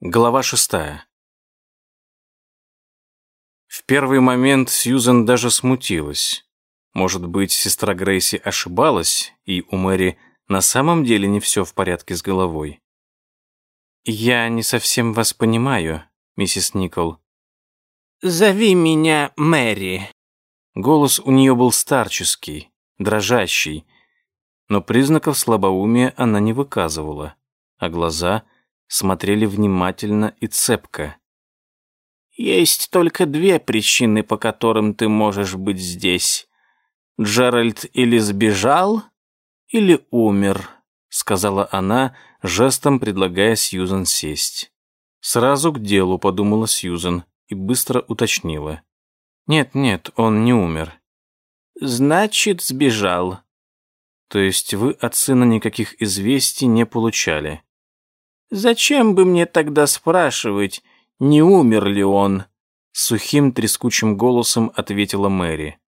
Глава шестая. В первый момент Сьюзен даже смутилась. Может быть, сестра Грейси ошибалась, и у Мэри на самом деле не все в порядке с головой. «Я не совсем вас понимаю, миссис Никол». «Зови меня Мэри». Голос у нее был старческий, дрожащий, но признаков слабоумия она не выказывала, а глаза — смотрели внимательно и цепко. «Есть только две причины, по которым ты можешь быть здесь. Джеральд или сбежал, или умер», — сказала она, жестом предлагая Сьюзен сесть. «Сразу к делу», — подумала Сьюзен и быстро уточнила. «Нет, нет, он не умер». «Значит, сбежал». «То есть вы от сына никаких известий не получали?» Зачем бы мне тогда спрашивать, не умер ли он? Сухим трескучим голосом ответила Мэри.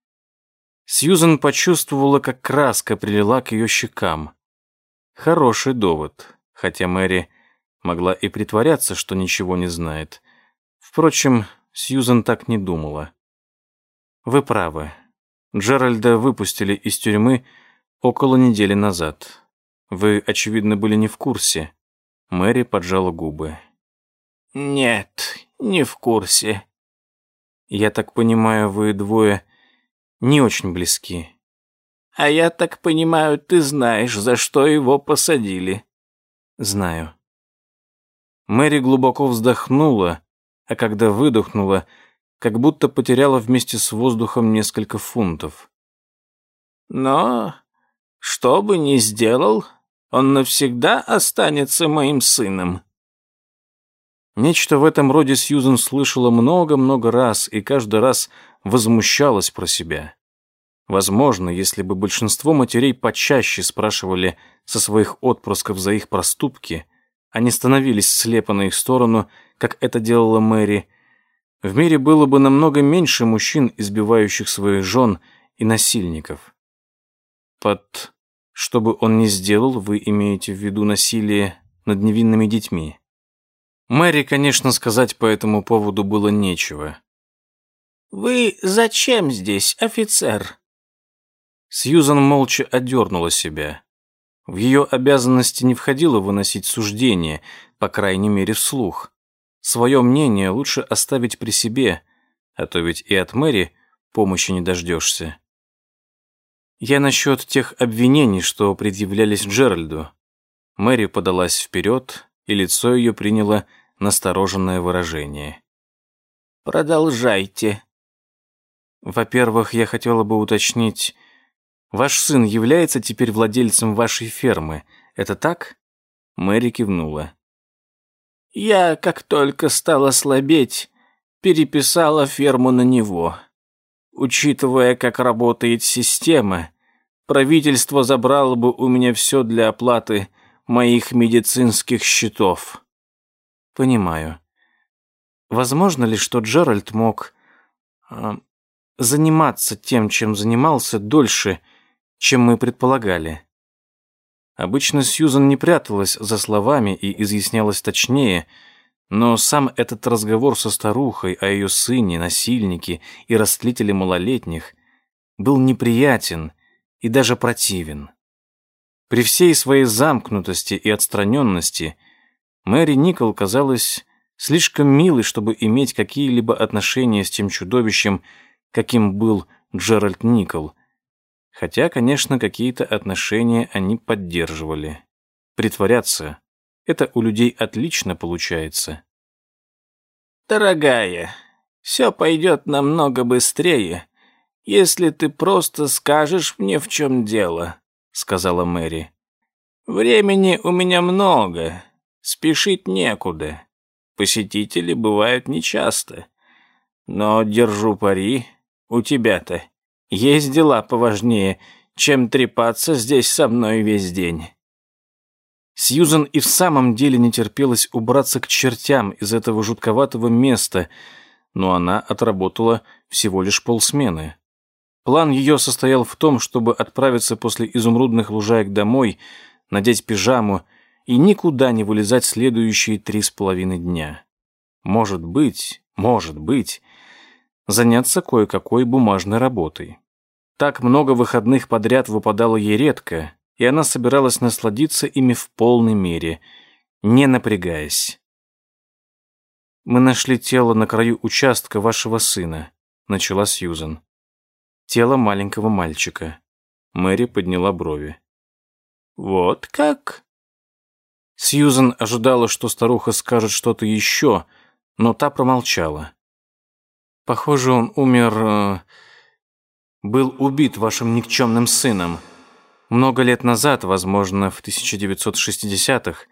Сьюзен почувствовала, как краска прилила к ее щекам. Хороший довод, хотя Мэри могла и притворяться, что ничего не знает. Впрочем, Сьюзен так не думала. Вы правы. Джеральда выпустили из тюрьмы около недели назад. Вы, очевидно, были не в курсе. Мэри поджала губы. «Нет, не в курсе». «Я так понимаю, вы двое не очень близки». «А я так понимаю, ты знаешь, за что его посадили». «Знаю». Мэри глубоко вздохнула, а когда выдохнула, как будто потеряла вместе с воздухом несколько фунтов. «Но что бы ни сделал, он навсегда останется моим сыном». Нечто в этом роде Сьюзен слышала много-много раз и каждый раз возмущалась про себя. Возможно, если бы большинство матерей почаще спрашивали со своих отпрысков за их проступки, они становились слепо на их сторону, как это делала Мэри, в мире было бы намного меньше мужчин, избивающих своих жен и насильников. Под что бы он ни сделал, вы имеете в виду насилие над невинными детьми. Мэри, конечно, сказать по этому поводу было нечего. «Вы зачем здесь, офицер?» Сьюзан молча одернула себя. В ее обязанности не входило выносить суждения, по крайней мере, вслух. Свое мнение лучше оставить при себе, а то ведь и от Мэри помощи не дождешься. Я насчет тех обвинений, что предъявлялись Джеральду. Мэри подалась вперед, и лицо ее приняло настороженное выражение. «Продолжайте». «Во-первых, я хотела бы уточнить, ваш сын является теперь владельцем вашей фермы, это так?» Мэри кивнула. «Я, как только стала слабеть, переписала ферму на него. Учитывая, как работает система, правительство забрало бы у меня все для оплаты моих медицинских счетов. Понимаю. Возможно ли, что Джеральд мог э, заниматься тем, чем занимался, дольше, чем мы предполагали? Обычно Сьюзан не пряталась за словами и изъяснялась точнее – но сам этот разговор со старухой о ее сыне, насильнике и растлителе малолетних был неприятен и даже противен. При всей своей замкнутости и отстраненности Мэри Никол казалась слишком милой, чтобы иметь какие-либо отношения с тем чудовищем, каким был Джеральд Никол. Хотя, конечно, какие-то отношения они поддерживали. Притворяться это у людей отлично получается. Дорогая, все пойдет намного быстрее, если ты просто скажешь мне, в чем дело, сказала Мэри. Времени у меня много, спешить некуда. Посетители бывают нечасто. Но держу пари, у тебя-то есть дела поважнее, чем трепаться здесь со мной весь день. Сьюзен и в самом деле не терпелось убраться к чертям из этого жутковатого места, но она отработала всего лишь полсмены. План ее состоял в том, чтобы отправиться после изумрудных лужаек домой, надеть пижаму и никуда не вылезать следующие три с половиной дня. Может быть, может быть, заняться кое-какой бумажной работой. Так много выходных подряд выпадало ей редко, и она собиралась насладиться ими в полной мере, не напрягаясь. «Мы нашли тело на краю участка вашего сына», — начала Сьюзан. «Тело маленького мальчика». Мэри подняла брови. «Вот как?» Сьюзан ожидала, что старуха скажет что-то еще, но та промолчала. «Похоже, он умер... Э, был убит вашим никчемным сыном. Много лет назад, возможно, в 1960-х,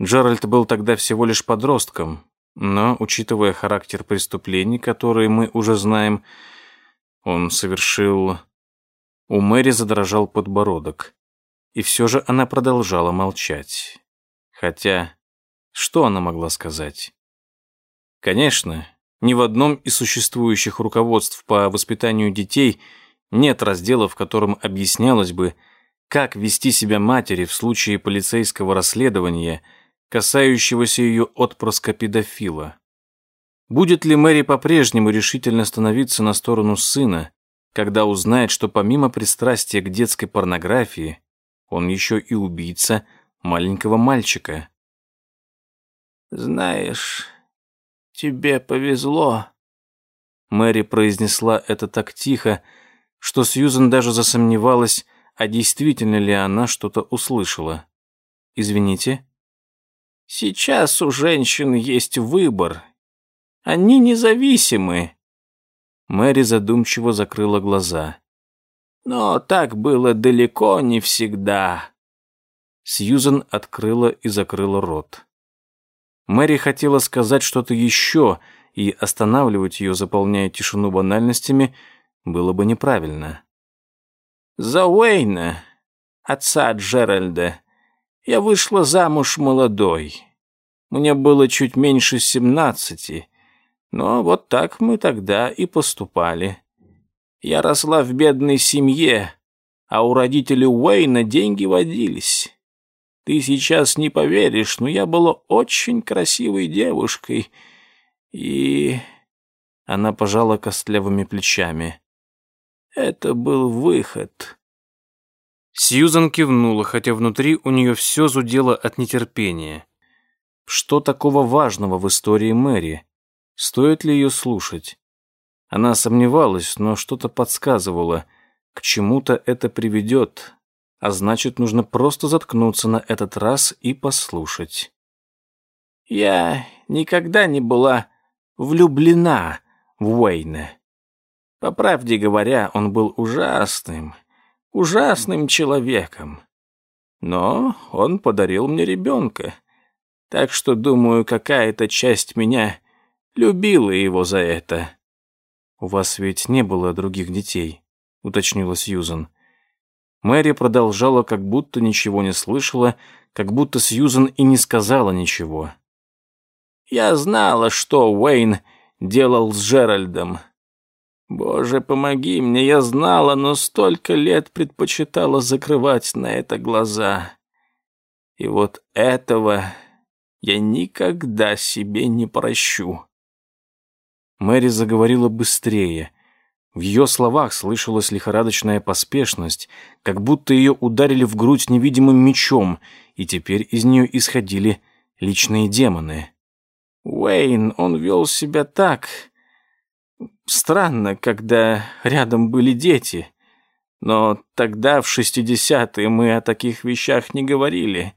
Джеральд был тогда всего лишь подростком, но, учитывая характер преступлений, которые мы уже знаем, он совершил... У Мэри задрожал подбородок. И все же она продолжала молчать. Хотя, что она могла сказать? Конечно, ни в одном из существующих руководств по воспитанию детей нет раздела, в котором объяснялось бы, как вести себя матери в случае полицейского расследования, касающегося ее отпрыска педофила. Будет ли Мэри по-прежнему решительно становиться на сторону сына, когда узнает, что помимо пристрастия к детской порнографии, он еще и убийца – маленького мальчика. «Знаешь, тебе повезло», — Мэри произнесла это так тихо, что Сьюзен даже засомневалась, а действительно ли она что-то услышала. «Извините?» «Сейчас у женщин есть выбор. Они независимы». Мэри задумчиво закрыла глаза. «Но так было далеко не всегда. Сьюзен открыла и закрыла рот. Мэри хотела сказать что-то еще, и останавливать ее, заполняя тишину банальностями, было бы неправильно. «За Уэйна, отца Джеральда, я вышла замуж молодой. Мне было чуть меньше семнадцати, но вот так мы тогда и поступали. Я росла в бедной семье, а у родителей Уэйна деньги водились. Ты сейчас не поверишь, но я была очень красивой девушкой. И...» Она пожала костлявыми плечами. «Это был выход». Сьюзан кивнула, хотя внутри у нее все зудело от нетерпения. Что такого важного в истории Мэри? Стоит ли ее слушать? Она сомневалась, но что-то подсказывало. К чему-то это приведет, а значит, нужно просто заткнуться на этот раз и послушать. Я никогда не была влюблена в Уэйна. По правде говоря, он был ужасным, ужасным человеком. Но он подарил мне ребенка, так что, думаю, какая-то часть меня любила его за это. «У вас ведь не было других детей», — уточнила Сьюзан. Мэри продолжала, как будто ничего не слышала, как будто Сьюзен и не сказала ничего. «Я знала, что Уэйн делал с Джеральдом. Боже, помоги мне, я знала, но столько лет предпочитала закрывать на это глаза. И вот этого я никогда себе не прощу». Мэри заговорила быстрее – в ее словах слышалась лихорадочная поспешность, как будто ее ударили в грудь невидимым мечом, и теперь из нее исходили личные демоны. Уэйн, он вел себя так... Странно, когда рядом были дети. Но тогда, в шестидесятые, мы о таких вещах не говорили.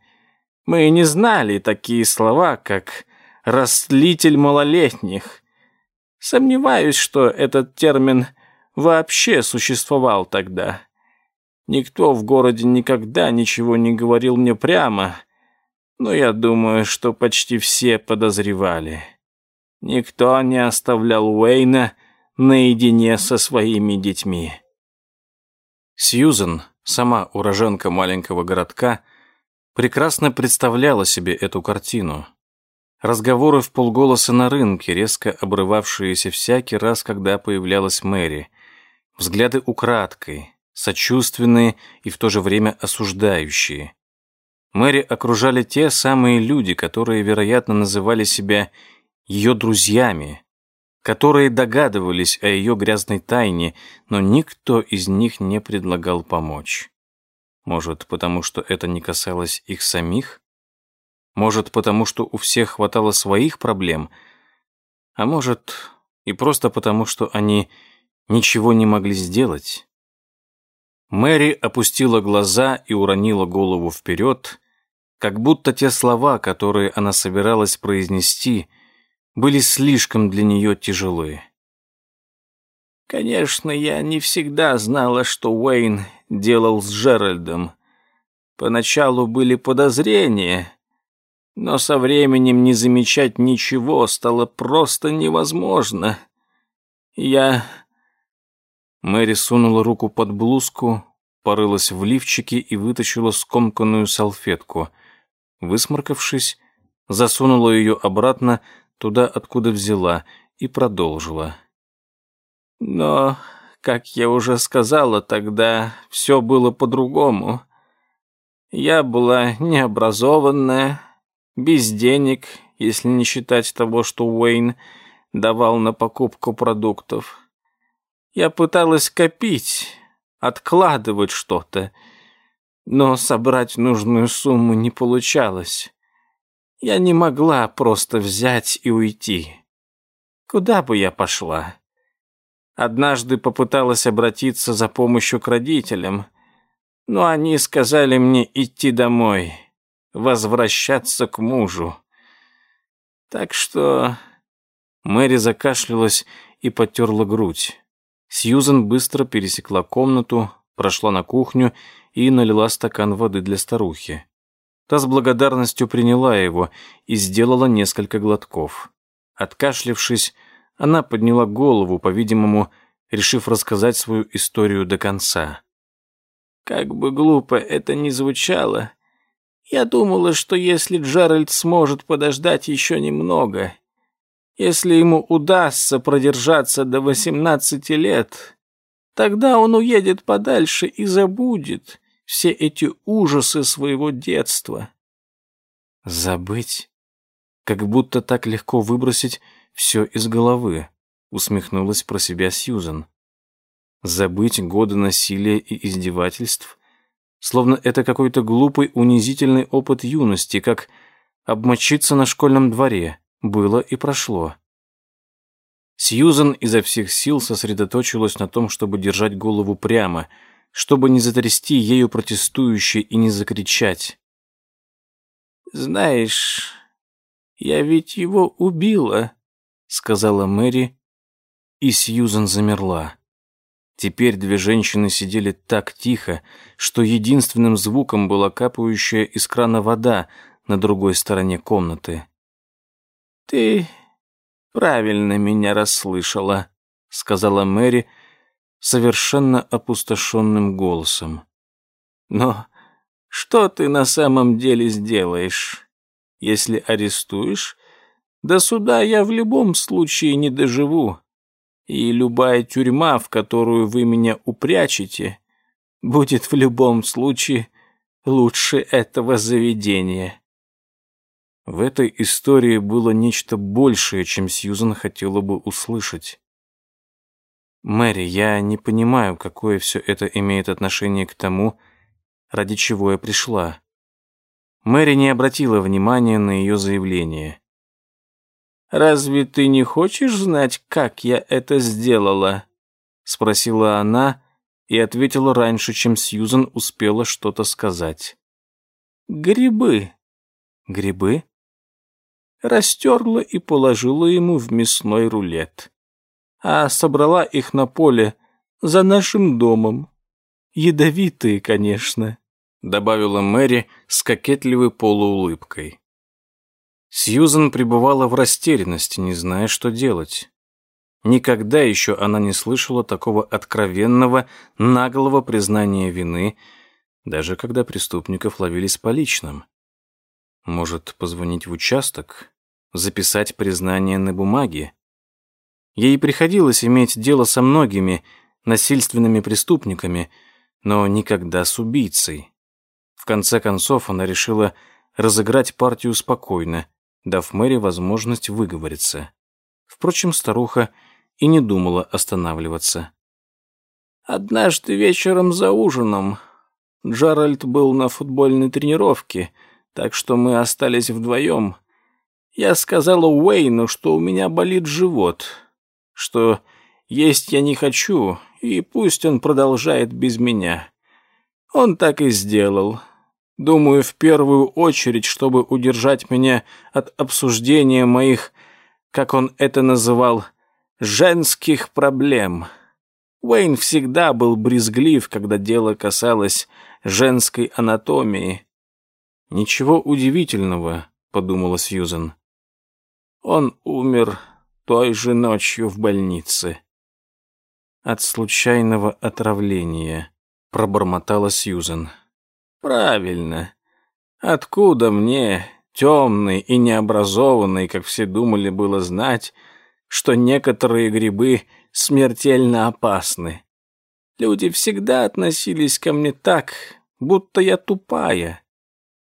Мы не знали такие слова, как «растлитель малолетних». Сомневаюсь, что этот термин вообще существовал тогда. Никто в городе никогда ничего не говорил мне прямо, но я думаю, что почти все подозревали. Никто не оставлял Уэйна наедине со своими детьми. Сьюзен, сама уроженка маленького городка, прекрасно представляла себе эту картину. Разговоры в полголоса на рынке, резко обрывавшиеся всякий раз, когда появлялась Мэри – взгляды украдкой, сочувственные и в то же время осуждающие. Мэри окружали те самые люди, которые, вероятно, называли себя ее друзьями, которые догадывались о ее грязной тайне, но никто из них не предлагал помочь. Может, потому что это не касалось их самих? Может, потому что у всех хватало своих проблем? А может, и просто потому, что они ничего не могли сделать? Мэри опустила глаза и уронила голову вперед, как будто те слова, которые она собиралась произнести, были слишком для нее тяжелы. Конечно, я не всегда знала, что Уэйн делал с Джеральдом. Поначалу были подозрения, но со временем не замечать ничего стало просто невозможно. Я... Мэри сунула руку под блузку, порылась в лифчике и вытащила скомканную салфетку. Высморкавшись, засунула ее обратно туда, откуда взяла, и продолжила. Но, как я уже сказала тогда, все было по-другому. Я была необразованная, без денег, если не считать того, что Уэйн давал на покупку продуктов. Я пыталась копить, откладывать что-то, но собрать нужную сумму не получалось. Я не могла просто взять и уйти. Куда бы я пошла? Однажды попыталась обратиться за помощью к родителям, но они сказали мне идти домой, возвращаться к мужу. Так что Мэри закашлялась и потерла грудь. Сьюзен быстро пересекла комнату, прошла на кухню и налила стакан воды для старухи. Та с благодарностью приняла его и сделала несколько глотков. Откашлившись, она подняла голову, по-видимому, решив рассказать свою историю до конца. Как бы глупо это ни звучало, я думала, что если Джеральд сможет подождать еще немного, если ему удастся продержаться до восемнадцати лет, тогда он уедет подальше и забудет все эти ужасы своего детства. Забыть? Как будто так легко выбросить все из головы, усмехнулась про себя Сьюзан. Забыть годы насилия и издевательств, словно это какой-то глупый унизительный опыт юности, как обмочиться на школьном дворе. Было и прошло. Сьюзан изо всех сил сосредоточилась на том, чтобы держать голову прямо, чтобы не затрясти ею протестующе и не закричать. «Знаешь, я ведь его убила», — сказала Мэри, и Сьюзан замерла. Теперь две женщины сидели так тихо, что единственным звуком была капающая из крана вода на другой стороне комнаты. «Ты правильно меня расслышала», — сказала Мэри совершенно опустошенным голосом. «Но что ты на самом деле сделаешь? Если арестуешь, до суда я в любом случае не доживу, и любая тюрьма, в которую вы меня упрячете, будет в любом случае лучше этого заведения». В этой истории было нечто большее, чем Сьюзан хотела бы услышать. «Мэри, я не понимаю, какое все это имеет отношение к тому, ради чего я пришла». Мэри не обратила внимания на ее заявление. «Разве ты не хочешь знать, как я это сделала?» Спросила она и ответила раньше, чем Сьюзан успела что-то сказать. «Грибы». «Грибы?» растерла и положила ему в мясной рулет. А собрала их на поле за нашим домом. Ядовитые, конечно, добавила Мэри с кокетливой полуулыбкой. Сьюзен пребывала в растерянности, не зная, что делать. Никогда еще она не слышала такого откровенного, наглого признания вины, даже когда преступников ловили с поличным. Может, позвонить в участок? записать признание на бумаге. Ей приходилось иметь дело со многими насильственными преступниками, но никогда с убийцей. В конце концов, она решила разыграть партию спокойно, дав Мэри возможность выговориться. Впрочем, старуха и не думала останавливаться. «Однажды вечером за ужином Джеральд был на футбольной тренировке, так что мы остались вдвоем. Я сказала Уэйну, что у меня болит живот, что есть я не хочу, и пусть он продолжает без меня. Он так и сделал. Думаю, в первую очередь, чтобы удержать меня от обсуждения моих, как он это называл, женских проблем. Уэйн всегда был брезглив, когда дело касалось женской анатомии. «Ничего удивительного», — подумала Сьюзен. Он умер той же ночью в больнице. От случайного отравления, пробормотала Сьюзен. Правильно. Откуда мне, темный и необразованный, как все думали было знать, что некоторые грибы смертельно опасны? Люди всегда относились ко мне так, будто я тупая.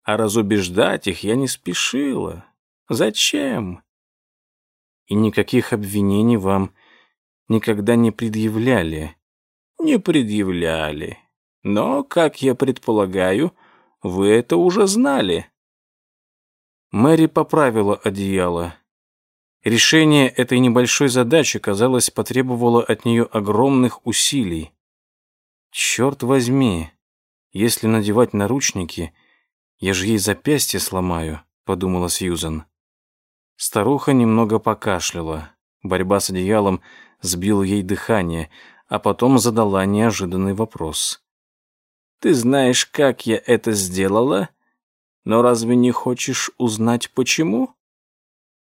А разубеждать их я не спешила. Зачем? И никаких обвинений вам никогда не предъявляли. Не предъявляли. Но, как я предполагаю, вы это уже знали. Мэри поправила одеяло. Решение этой небольшой задачи, казалось, потребовало от нее огромных усилий. Черт возьми, если надевать наручники, я же ей запястье сломаю, подумала Сьюзан. Старуха немного покашляла. Борьба с одеялом сбила ей дыхание, а потом задала неожиданный вопрос. «Ты знаешь, как я это сделала? Но разве не хочешь узнать, почему?»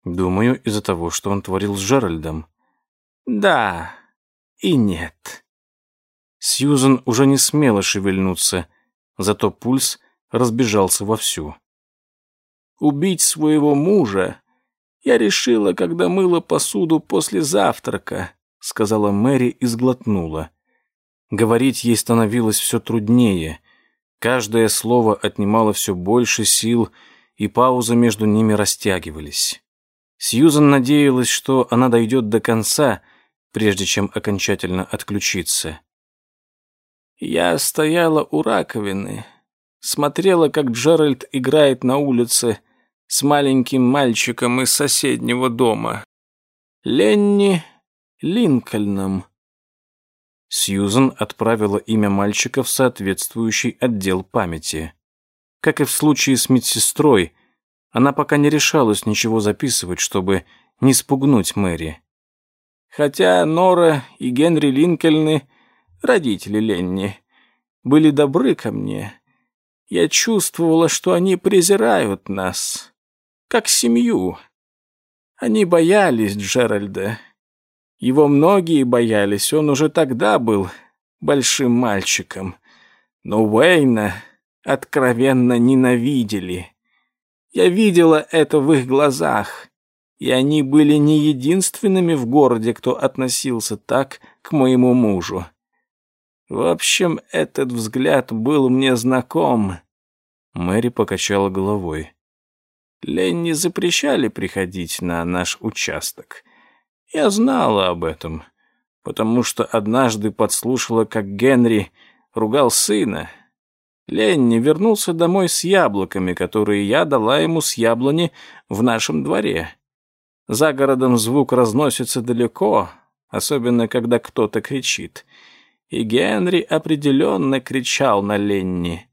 «Думаю, из-за того, что он творил с Джеральдом». «Да и нет». Сьюзен уже не смела шевельнуться, зато пульс разбежался вовсю. «Убить своего мужа «Я решила, когда мыла посуду после завтрака», — сказала Мэри и сглотнула. Говорить ей становилось все труднее. Каждое слово отнимало все больше сил, и паузы между ними растягивались. Сьюзан надеялась, что она дойдет до конца, прежде чем окончательно отключиться. «Я стояла у раковины, смотрела, как Джеральд играет на улице, с маленьким мальчиком из соседнего дома. Ленни Линкольном. Сьюзен отправила имя мальчика в соответствующий отдел памяти. Как и в случае с медсестрой, она пока не решалась ничего записывать, чтобы не спугнуть Мэри. Хотя Нора и Генри Линкольны, родители Ленни, были добры ко мне, я чувствовала, что они презирают нас как семью. Они боялись Джеральда. Его многие боялись, он уже тогда был большим мальчиком. Но Уэйна откровенно ненавидели. Я видела это в их глазах, и они были не единственными в городе, кто относился так к моему мужу. В общем, этот взгляд был мне знаком. Мэри покачала головой. Ленни запрещали приходить на наш участок. Я знала об этом, потому что однажды подслушала, как Генри ругал сына. Ленни вернулся домой с яблоками, которые я дала ему с яблони в нашем дворе. За городом звук разносится далеко, особенно когда кто-то кричит. И Генри определенно кричал на Ленни.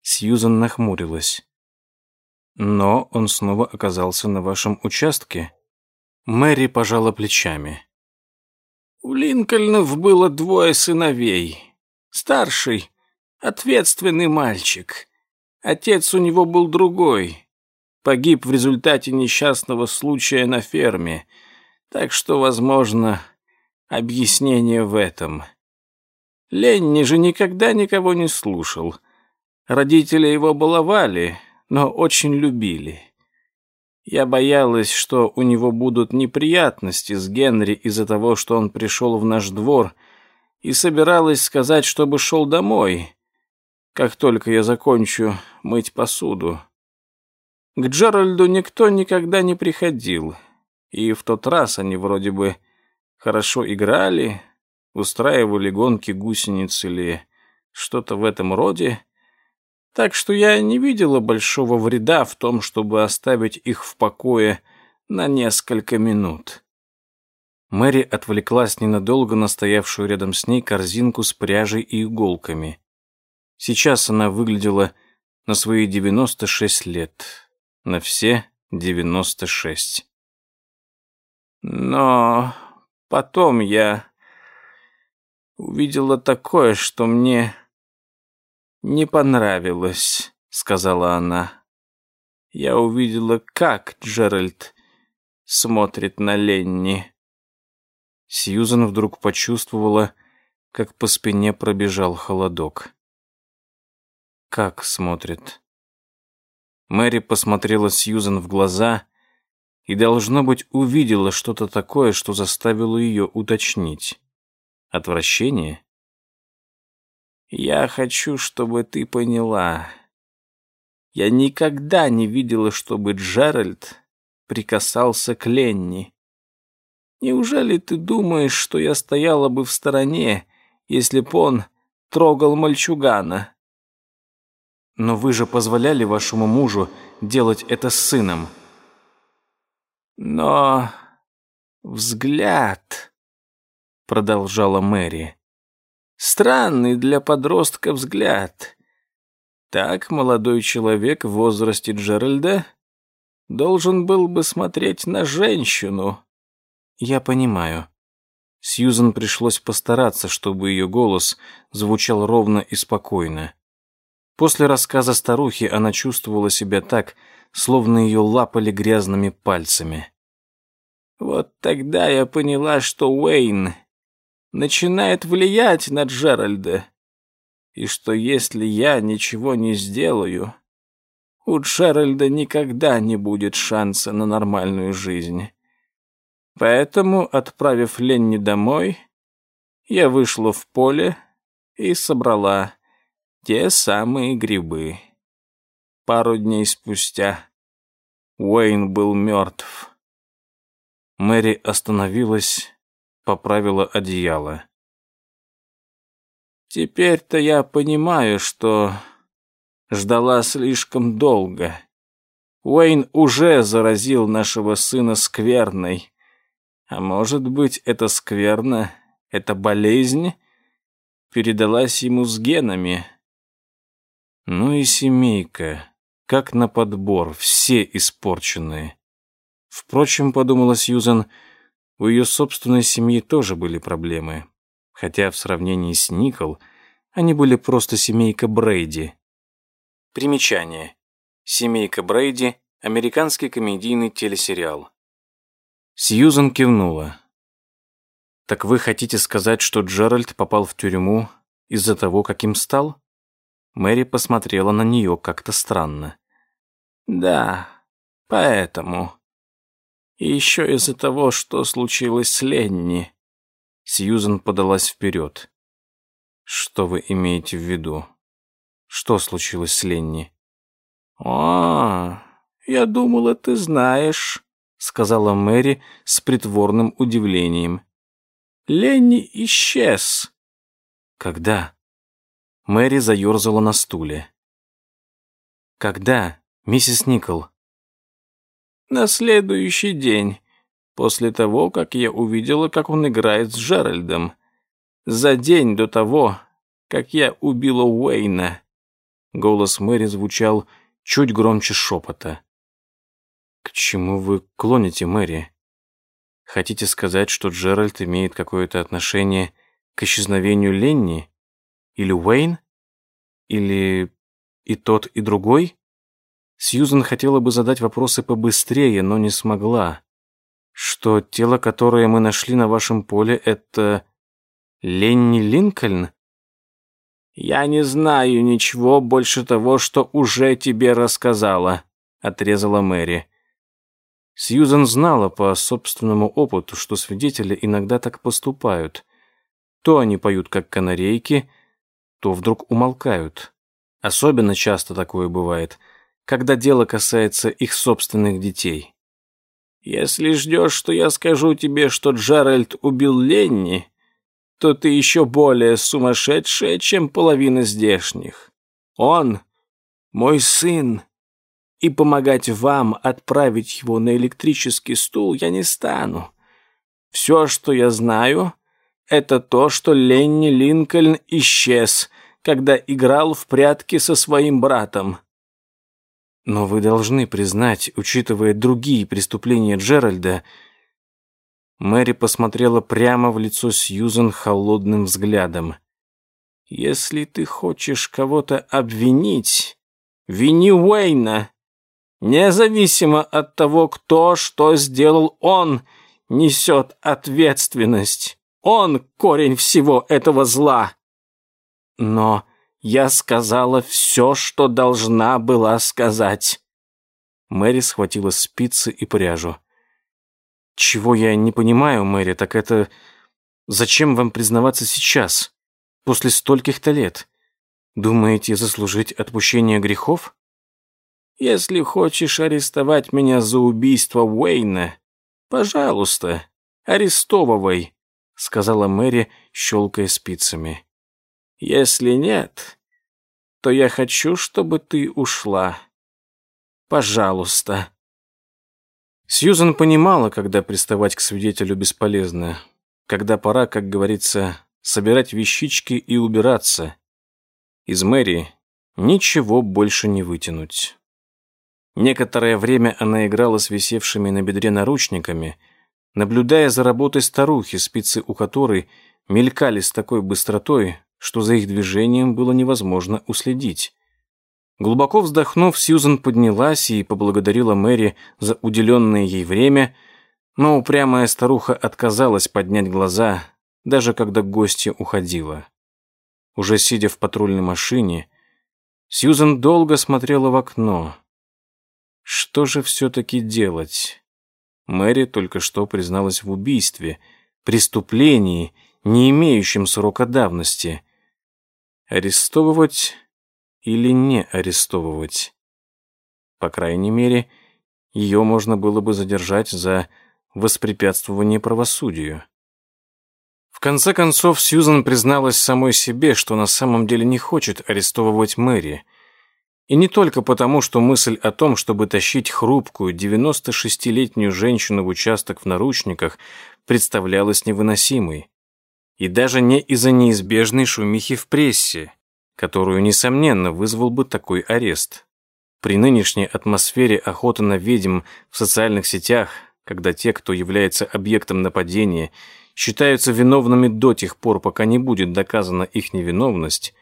Сьюзан нахмурилась. Но он снова оказался на вашем участке. Мэри пожала плечами. У Линкольнов было двое сыновей. Старший — ответственный мальчик. Отец у него был другой. Погиб в результате несчастного случая на ферме. Так что, возможно, объяснение в этом. Ленни же никогда никого не слушал. Родители его баловали — но очень любили. Я боялась, что у него будут неприятности с Генри из-за того, что он пришел в наш двор, и собиралась сказать, чтобы шел домой. как только я закончу мыть посуду. К Джеральду никто никогда не приходил, и в тот раз они вроде бы хорошо играли, устраивали гонки гусениц или что-то в этом роде, так что я не видела большого вреда в том, чтобы оставить их в покое на несколько минут. Мэри отвлеклась ненадолго на стоявшую рядом с ней корзинку с пряжей и иголками. Сейчас она выглядела на свои 96 лет. На все 96. Но потом я увидела такое, что мне не понравилось, сказала она. Я увидела, как Джеральд смотрит на Ленни. Сьюзен вдруг почувствовала, как по спине пробежал холодок. Как смотрит? Мэри посмотрела Сьюзен в глаза и, должно быть, увидела что-то такое, что заставило ее уточнить. Отвращение? «Я хочу, чтобы ты поняла. Я никогда не видела, чтобы Джеральд прикасался к Ленни. Неужели ты думаешь, что я стояла бы в стороне, если б он трогал мальчугана? Но вы же позволяли вашему мужу делать это с сыном. Но взгляд, продолжала Мэри, странный для подростка взгляд. Так молодой человек в возрасте Джеральда должен был бы смотреть на женщину, я понимаю. Сьюзен пришлось постараться, чтобы ее голос звучал ровно и спокойно. После рассказа старухи она чувствовала себя так, словно ее лапали грязными пальцами. Вот тогда я поняла, что Уэйн начинает влиять на Джеральда, и что если я ничего не сделаю, у Джеральда никогда не будет шанса на нормальную жизнь. Поэтому, отправив Ленни домой, я вышла в поле и собрала те самые грибы. Пару дней спустя Уэйн был мертв. Мэри остановилась, поправила одеяло. Теперь-то я понимаю, что ждала слишком долго. Уэйн уже заразил нашего сына скверной, а может быть, это скверно, это болезнь передалась ему с генами. Ну и семейка, как на подбор, все испорченные. Впрочем, подумала Сьюзан, у ее собственной семьи тоже были проблемы. Хотя в сравнении с Никол они были просто семейка Брейди. Примечание. Семейка Брейди – американский комедийный телесериал. Сьюзан кивнула. «Так вы хотите сказать, что Джеральд попал в тюрьму из-за того, каким стал?» Мэри посмотрела на нее как-то странно. «Да, поэтому. И еще из-за того, что случилось с Ленни». Сьюзан подалась вперед. «Что вы имеете в виду? Что случилось с Ленни?» «А, я думала, ты знаешь» сказала Мэри с притворным удивлением. Ленни исчез. Когда? Мэри заерзала на стуле. Когда, миссис Никол? На следующий день, после того, как я увидела, как он играет с Джеральдом. За день до того, как я убила Уэйна. Голос Мэри звучал чуть громче шепота. К чему вы клоните, Мэри? Хотите сказать, что Джеральд имеет какое-то отношение к исчезновению Ленни? Или Уэйн? Или и тот, и другой? Сьюзен хотела бы задать вопросы побыстрее, но не смогла. Что тело, которое мы нашли на вашем поле, это Ленни Линкольн? Я не знаю ничего больше того, что уже тебе рассказала, отрезала Мэри. Сьюзен знала по собственному опыту, что свидетели иногда так поступают. То они поют как канарейки, то вдруг умолкают. Особенно часто такое бывает, когда дело касается их собственных детей. Если ждешь, что я скажу тебе, что Джеральд убил Ленни, то ты еще более сумасшедшая, чем половина здешних. Он мой сын, и помогать вам отправить его на электрический стул я не стану. Все, что я знаю, это то, что Ленни Линкольн исчез, когда играл в прятки со своим братом. Но вы должны признать, учитывая другие преступления Джеральда, Мэри посмотрела прямо в лицо Сьюзен холодным взглядом. «Если ты хочешь кого-то обвинить, вини Уэйна. Независимо от того, кто что сделал, он несет ответственность. Он корень всего этого зла. Но я сказала все, что должна была сказать. Мэри схватила спицы и пряжу. Чего я не понимаю, Мэри, так это... Зачем вам признаваться сейчас, после стольких-то лет? Думаете заслужить отпущение грехов? Если хочешь арестовать меня за убийство Уэйна, пожалуйста, арестовывай, сказала Мэри, щелкая спицами. Если нет, то я хочу, чтобы ты ушла. Пожалуйста. Сьюзан понимала, когда приставать к свидетелю бесполезно, когда пора, как говорится, собирать вещички и убираться. Из Мэри ничего больше не вытянуть. Некоторое время она играла с висевшими на бедре наручниками, наблюдая за работой старухи, спицы у которой мелькали с такой быстротой, что за их движением было невозможно уследить. Глубоко вздохнув, Сьюзен поднялась и поблагодарила Мэри за уделенное ей время, но упрямая старуха отказалась поднять глаза, даже когда гостья уходила. Уже сидя в патрульной машине, Сьюзен долго смотрела в окно. Что же все-таки делать? Мэри только что призналась в убийстве, преступлении, не имеющем срока давности. Арестовывать или не арестовывать? По крайней мере, ее можно было бы задержать за воспрепятствование правосудию. В конце концов, Сьюзан призналась самой себе, что на самом деле не хочет арестовывать Мэри. И не только потому, что мысль о том, чтобы тащить хрупкую 96-летнюю женщину в участок в наручниках, представлялась невыносимой и даже не из-за неизбежной шумихи в прессе, которую, несомненно, вызвал бы такой арест. При нынешней атмосфере охоты на ведьм в социальных сетях, когда те, кто является объектом нападения, считаются виновными до тех пор, пока не будет доказана их невиновность,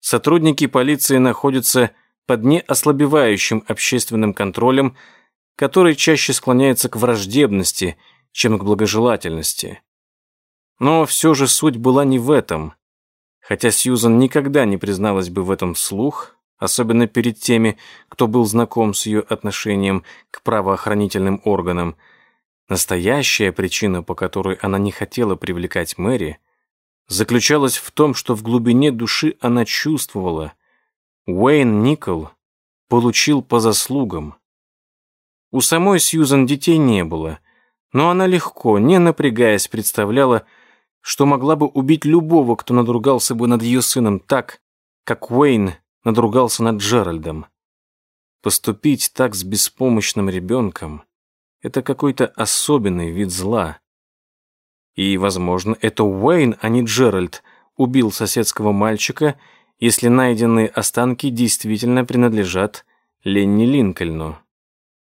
сотрудники полиции находятся под неослабевающим общественным контролем, который чаще склоняется к враждебности, чем к благожелательности. Но все же суть была не в этом. Хотя Сьюзан никогда не призналась бы в этом вслух, особенно перед теми, кто был знаком с ее отношением к правоохранительным органам, настоящая причина, по которой она не хотела привлекать Мэри, заключалась в том, что в глубине души она чувствовала, Уэйн Никол получил по заслугам. У самой Сьюзан детей не было, но она легко, не напрягаясь, представляла, что могла бы убить любого, кто надругался бы над ее сыном так, как Уэйн надругался над Джеральдом. Поступить так с беспомощным ребенком — это какой-то особенный вид зла. И, возможно, это Уэйн, а не Джеральд, убил соседского мальчика, если найденные останки действительно принадлежат Ленни Линкольну.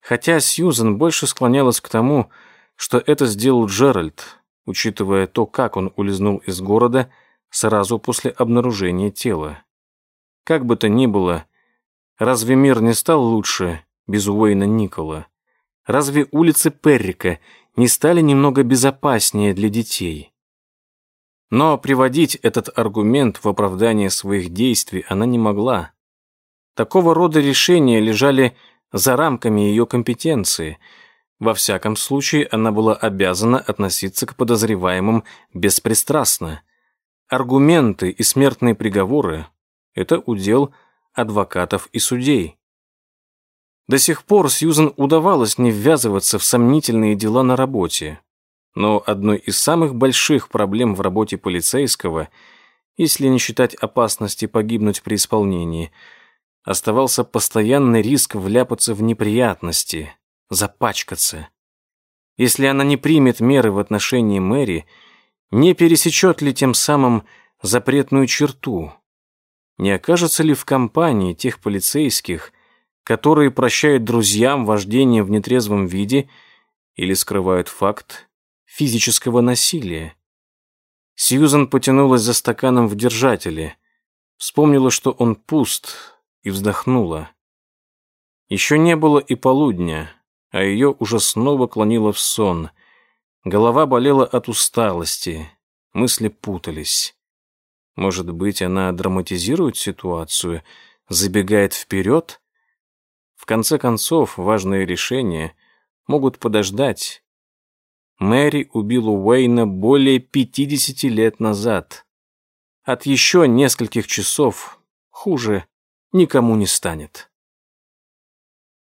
Хотя Сьюзен больше склонялась к тому, что это сделал Джеральд, учитывая то, как он улизнул из города сразу после обнаружения тела. Как бы то ни было, разве мир не стал лучше без Уэйна Никола? Разве улицы Перрика не стали немного безопаснее для детей? Но приводить этот аргумент в оправдание своих действий она не могла. Такого рода решения лежали за рамками ее компетенции – во всяком случае, она была обязана относиться к подозреваемым беспристрастно. Аргументы и смертные приговоры – это удел адвокатов и судей. До сих пор Сьюзен удавалось не ввязываться в сомнительные дела на работе. Но одной из самых больших проблем в работе полицейского, если не считать опасности погибнуть при исполнении, оставался постоянный риск вляпаться в неприятности, запачкаться. Если она не примет меры в отношении Мэри, не пересечет ли тем самым запретную черту? Не окажется ли в компании тех полицейских, которые прощают друзьям вождение в нетрезвом виде или скрывают факт физического насилия? Сьюзан потянулась за стаканом в держателе, вспомнила, что он пуст, и вздохнула. Еще не было и полудня, а ее уже снова клонило в сон. Голова болела от усталости, мысли путались. Может быть, она драматизирует ситуацию, забегает вперед? В конце концов, важные решения могут подождать. Мэри убила Уэйна более 50 лет назад. От еще нескольких часов хуже никому не станет.